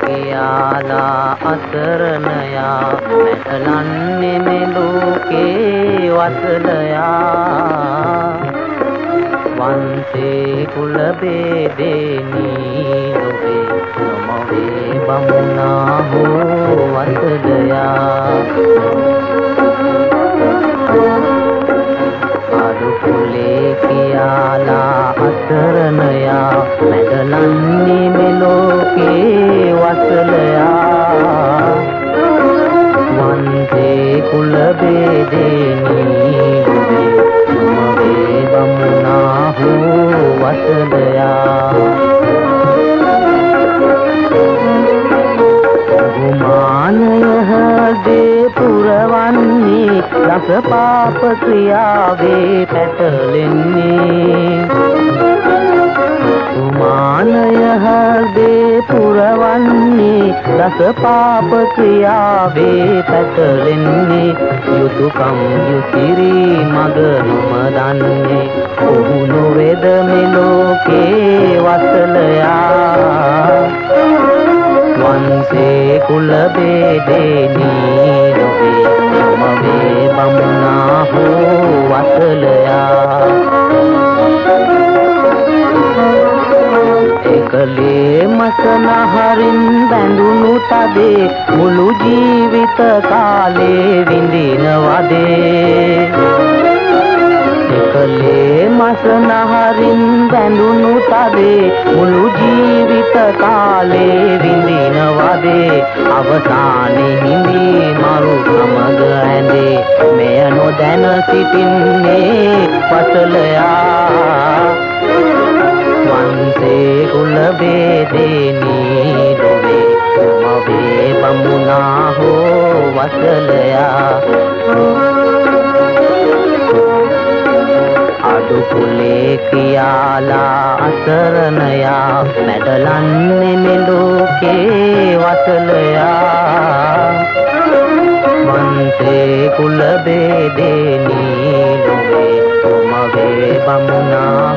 කියාලා අසරණයා මැටලන්නේ මේ ලෝකේ වසලයා. වන්සේ කුල බේදේනී නොවේ නොමවේ බමුණා හෝ වසලයා. වන්සේ කුල බේදේනී මවේ බමුණා හෝ වසලයා. ගුමානය හදේ පුරවන්නේ ලස පාප ක්‍රියාවේ පැටලෙන්නේ. පුරවන්නේ ලස පාප ක්‍රියාවේ පැටලෙන්නේ යුතුයකම් යුසිරි මග නොමදන්නේ ඔහු නොවේද මෙලෝකේ වසලයා. වන්සේ කුල බේදේනී නොවේ නොමවේ බමුණා හෝ වසලයා. එකලේ මසනහරින් බැඳුණු තදේ මුළු ජීවිත කාලේ විඳිනවදේ. එකලේ මසනහරින් බැඳුණු තදේ මුළු ජීවිත කාලේ විඳිනවදේ. අවසානයේ හිඳි මරු සමග ඇඳේ මෙය නොදැන සිටින්නේ පසලයා වැදෙනී ලොවේ කුමවේ බමුණා හෝ වසලයා. අඩු කුලේ කියාලා අසරණයා මැඩලන්නේ නිලෝකේ වසලයා. මන්තේ කුල බෙදෙනී ලොවේ කුමවේ බමුණා